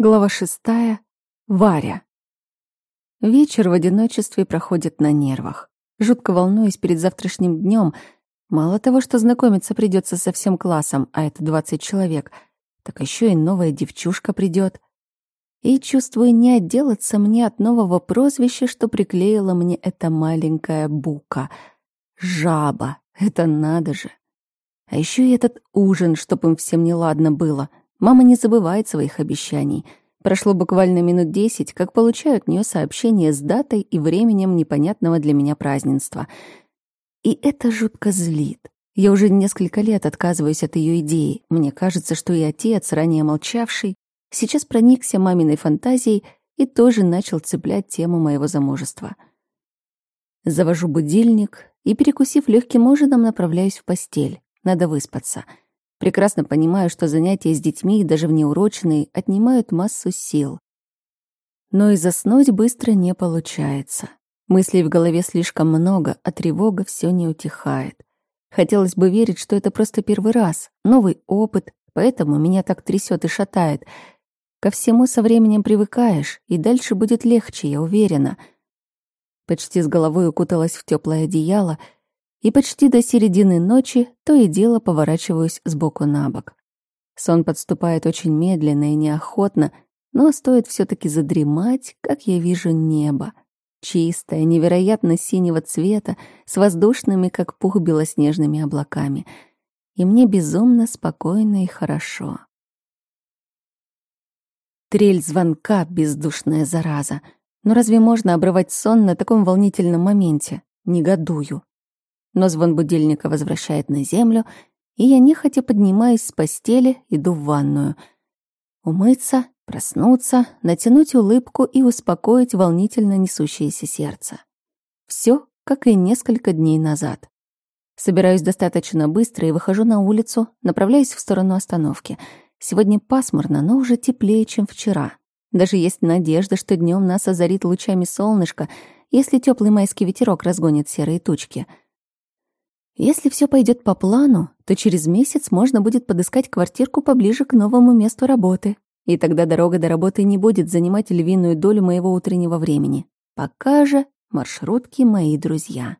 Глава шестая. Варя. Вечер в одиночестве проходит на нервах. Жутко волнуюсь перед завтрашним днем. Мало того, что знакомиться придется со всем классом, а это 20 человек, так еще и новая девчушка придет. И чувствую не отделаться мне от нового прозвища, что приклеила мне эта маленькая бука. Жаба. Это надо же. А еще и этот ужин, чтоб им всем неладно было — Мама не забывает своих обещаний. Прошло буквально минут десять, как получаю от нее сообщение с датой и временем непонятного для меня празднества. И это жутко злит. Я уже несколько лет отказываюсь от ее идеи. Мне кажется, что и отец, ранее молчавший, сейчас проникся маминой фантазией и тоже начал цеплять тему моего замужества. Завожу будильник и, перекусив легким ужином, направляюсь в постель. Надо выспаться — Прекрасно понимаю, что занятия с детьми, даже внеурочные, отнимают массу сил. Но и заснуть быстро не получается. Мыслей в голове слишком много, а тревога все не утихает. Хотелось бы верить, что это просто первый раз, новый опыт, поэтому меня так трясет и шатает. Ко всему со временем привыкаешь, и дальше будет легче, я уверена. Почти с головой укуталась в теплое одеяло — и почти до середины ночи то и дело поворачиваюсь сбоку на бок. Сон подступает очень медленно и неохотно, но стоит все таки задремать, как я вижу небо. Чистое, невероятно синего цвета, с воздушными, как пух, белоснежными облаками. И мне безумно спокойно и хорошо. Трель звонка — бездушная зараза. Но разве можно обрывать сон на таком волнительном моменте? Негодую но звон будильника возвращает на землю, и я нехотя поднимаюсь с постели, иду в ванную. Умыться, проснуться, натянуть улыбку и успокоить волнительно несущееся сердце. Все, как и несколько дней назад. Собираюсь достаточно быстро и выхожу на улицу, направляюсь в сторону остановки. Сегодня пасмурно, но уже теплее, чем вчера. Даже есть надежда, что днем нас озарит лучами солнышко, если теплый майский ветерок разгонит серые тучки — если все пойдет по плану, то через месяц можно будет подыскать квартирку поближе к новому месту работы. И тогда дорога до работы не будет занимать львиную долю моего утреннего времени. Пока же маршрутки мои друзья.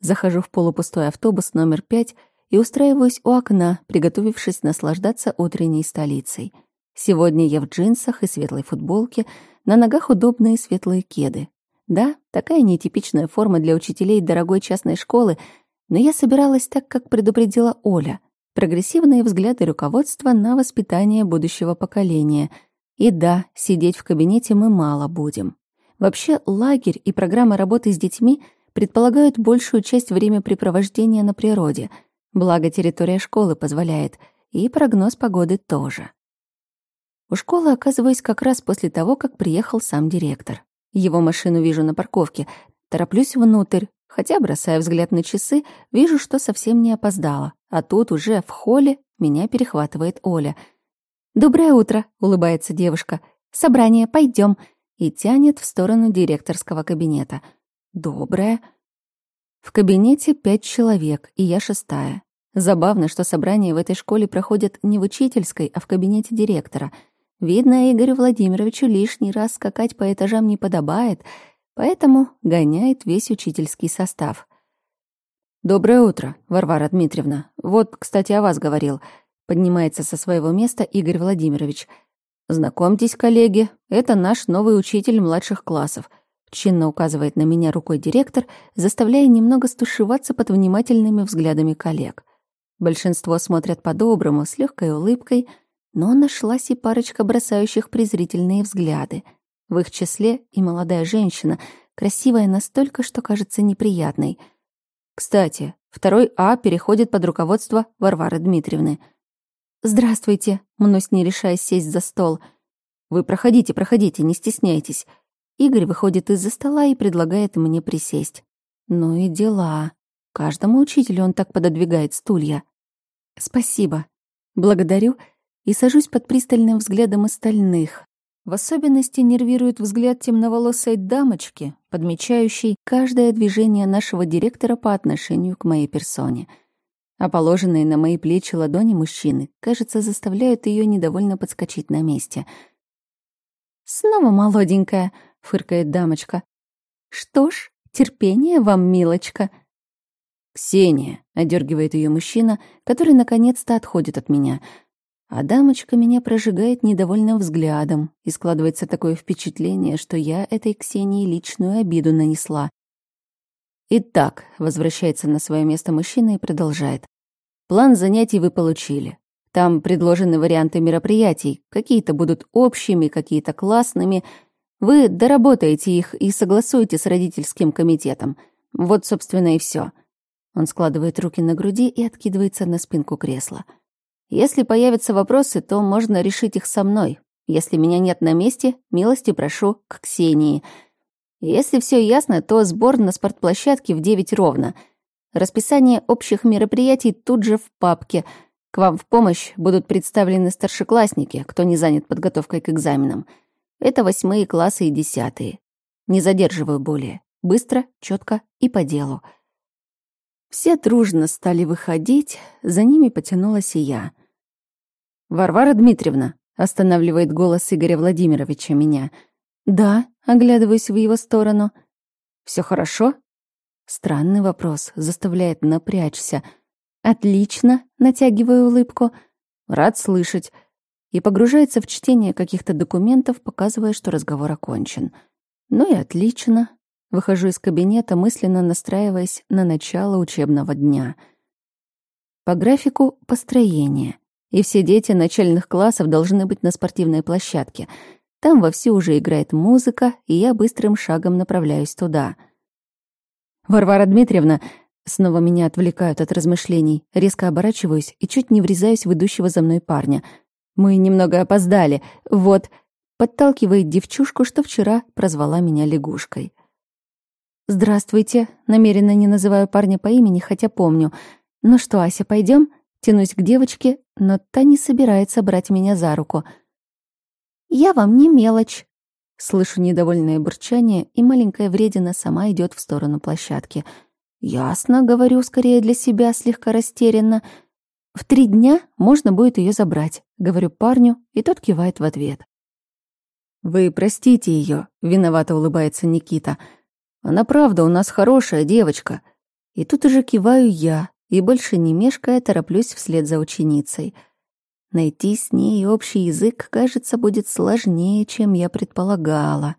Захожу в полупустой автобус номер пять и устраиваюсь у окна, приготовившись наслаждаться утренней столицей. Сегодня я в джинсах и светлой футболке, на ногах удобные светлые кеды. Да, такая нетипичная форма для учителей дорогой частной школы — но я собиралась так, как предупредила Оля. Прогрессивные взгляды руководства на воспитание будущего поколения. И да, сидеть в кабинете мы мало будем. Вообще, лагерь и программа работы с детьми предполагают большую часть времяпрепровождения на природе. Благо, территория школы позволяет. И прогноз погоды тоже. У школы оказываюсь как раз после того, как приехал сам директор. Его машину вижу на парковке. Тороплюсь внутрь, Хотя, бросая взгляд на часы, вижу, что совсем не опоздала. А тут уже в холле меня перехватывает Оля. «Доброе утро», — улыбается девушка. «Собрание, пойдем. И тянет в сторону директорского кабинета. «Доброе». В кабинете пять человек, и я шестая. Забавно, что собрания в этой школе проходят не в учительской, а в кабинете директора. Видно, Игорю Владимировичу лишний раз скакать по этажам не подобает — Поэтому гоняет весь учительский состав. «Доброе утро, Варвара Дмитриевна. Вот, кстати, о вас говорил». Поднимается со своего места Игорь Владимирович. «Знакомьтесь, коллеги, это наш новый учитель младших классов», чинно указывает на меня рукой директор, заставляя немного стушеваться под внимательными взглядами коллег. Большинство смотрят по-доброму, с легкой улыбкой, но нашлась и парочка бросающих презрительные взгляды — в их числе и молодая женщина, красивая настолько, что кажется неприятной. Кстати, второй А переходит под руководство Варвары Дмитриевны. «Здравствуйте», — мнусь, не решаясь сесть за стол. «Вы проходите, проходите, не стесняйтесь». Игорь выходит из-за стола и предлагает мне присесть. Ну и дела. Каждому учителю он так пододвигает стулья. Спасибо. Благодарю и сажусь под пристальным взглядом остальных, в особенности нервирует взгляд темноволосой дамочки, подмечающей каждое движение нашего директора по отношению к моей персоне. А положенные на мои плечи ладони мужчины, кажется, заставляют ее недовольно подскочить на месте. «Снова молоденькая», — фыркает дамочка. «Что ж, терпение вам, милочка». «Ксения», — одергивает ее мужчина, который наконец-то отходит от меня. А дамочка меня прожигает недовольным взглядом, и складывается такое впечатление, что я этой Ксении личную обиду нанесла. Итак, возвращается на свое место мужчина и продолжает. План занятий вы получили. Там предложены варианты мероприятий. Какие-то будут общими, какие-то классными. Вы доработаете их и согласуете с родительским комитетом. Вот, собственно, и все. Он складывает руки на груди и откидывается на спинку кресла. Если появятся вопросы, то можно решить их со мной. Если меня нет на месте, милости прошу к Ксении. Если все ясно, то сбор на спортплощадке в 9 ровно. Расписание общих мероприятий тут же в папке — к вам в помощь будут представлены старшеклассники, кто не занят подготовкой к экзаменам. Это восьмые классы и десятые. Не задерживаю более. Быстро, четко и по делу. Все дружно стали выходить, за ними потянулась и я. «Варвара Дмитриевна», — останавливает голос Игоря Владимировича меня. «Да», — оглядываюсь в его сторону. Все хорошо?» Странный вопрос, заставляет напрячься — «Отлично», — натягиваю улыбку. «Рад слышать». И погружается в чтение каких-то документов, показывая, что разговор окончен. Ну и отлично. Выхожу из кабинета, мысленно настраиваясь на начало учебного дня. По графику — построение. И все дети начальных классов должны быть на спортивной площадке. Там вовсю уже играет музыка, и я быстрым шагом направляюсь туда. «Варвара Дмитриевна, Снова меня отвлекают от размышлений. Резко оборачиваюсь и чуть не врезаюсь в идущего за мной парня. Мы немного опоздали. Вот. Подталкивает девчушку, что вчера прозвала меня лягушкой. «Здравствуйте». Намеренно не называю парня по имени, хотя помню. «Ну что, Ася, пойдем? Тянусь к девочке, но та не собирается брать меня за руку. «Я вам не мелочь». Слышу недовольное бурчание, и маленькая вредина сама идет в сторону площадки — «Ясно», — говорю скорее для себя, слегка растерянно. «В три дня можно будет ее забрать», — говорю парню, и тот кивает в ответ. «Вы простите ее, виновато улыбается Никита. «Она правда у нас хорошая девочка». И тут уже киваю я, и больше не мешкая тороплюсь вслед за ученицей. Найти с ней общий язык, кажется, будет сложнее, чем я предполагала.